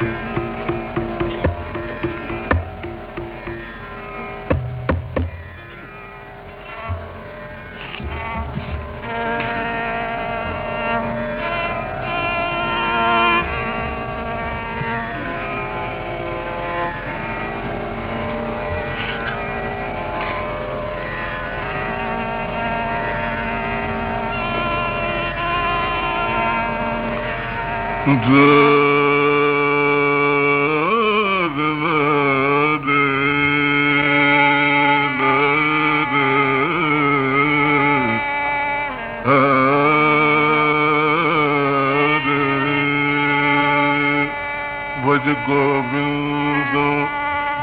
The भज गोविंद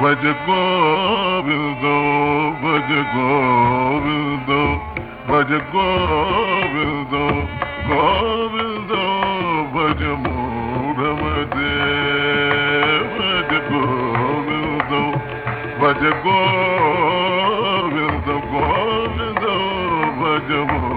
भज गोविंद भज गोविंद भज गोविंद गोविंद भज मूढ़मदे भज गोविंद भज गोविंद गोविंद भज मूढ़मदे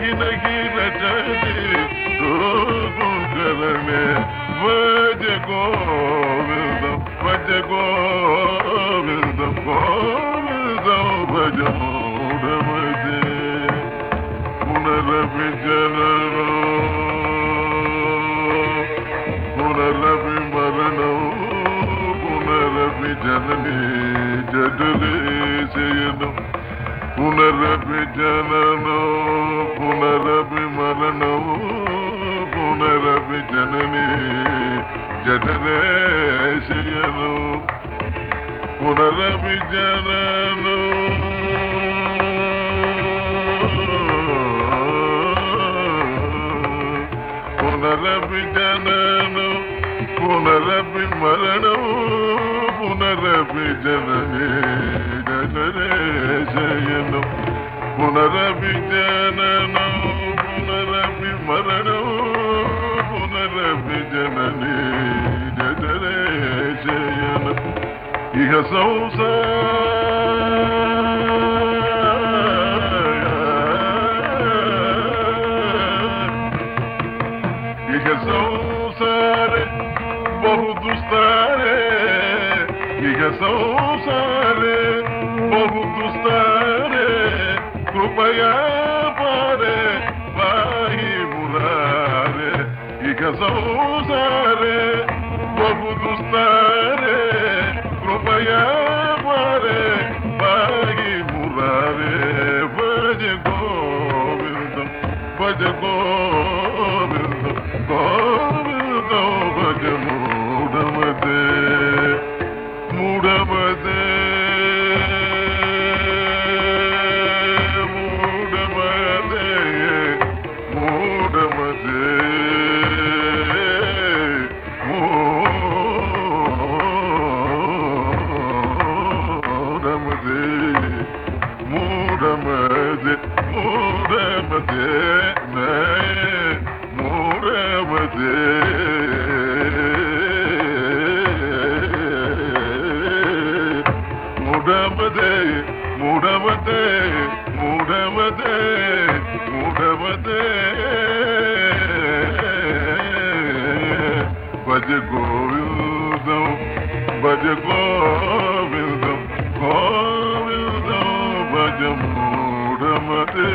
γυναίκη με τέτοι Ρούκου κεδεμή Βέτε κόμιδα Βέτε κόμιδα Κόμιδα Βέτε μόνε βέτε Μόνε ρε πιτσέλερο Μόνε ρε πιμπαρενο Μόνε ρε πιτσέλεμι Τσέντελι Σεγενο పునరపి జనను పునరపి మరణము పునరపి జనని జనరేశయను పునరపి జనను. పునరపి జనను పునరపి మరణము. Bunlara bir denene şeyim Bunlara bir denene Bunlara bir marana Bunlara bir denene Denene şeyim İha savsa Jesus, oh, Sare, Borro dos Sare ligação sare, povo do stare, grupaiapare, vai murare, o sare, povo do stare, grupaiapare, vai mudar. vai de govindam, vai de govindam. Mudamade, mudamade, mudamade, mudamade. மூடவது மூடவது மூடவது மூடவது. பஜ கோவிந்தம் பஜ கோவிந்தம் கோவிந்தம் பஜ மூடவது.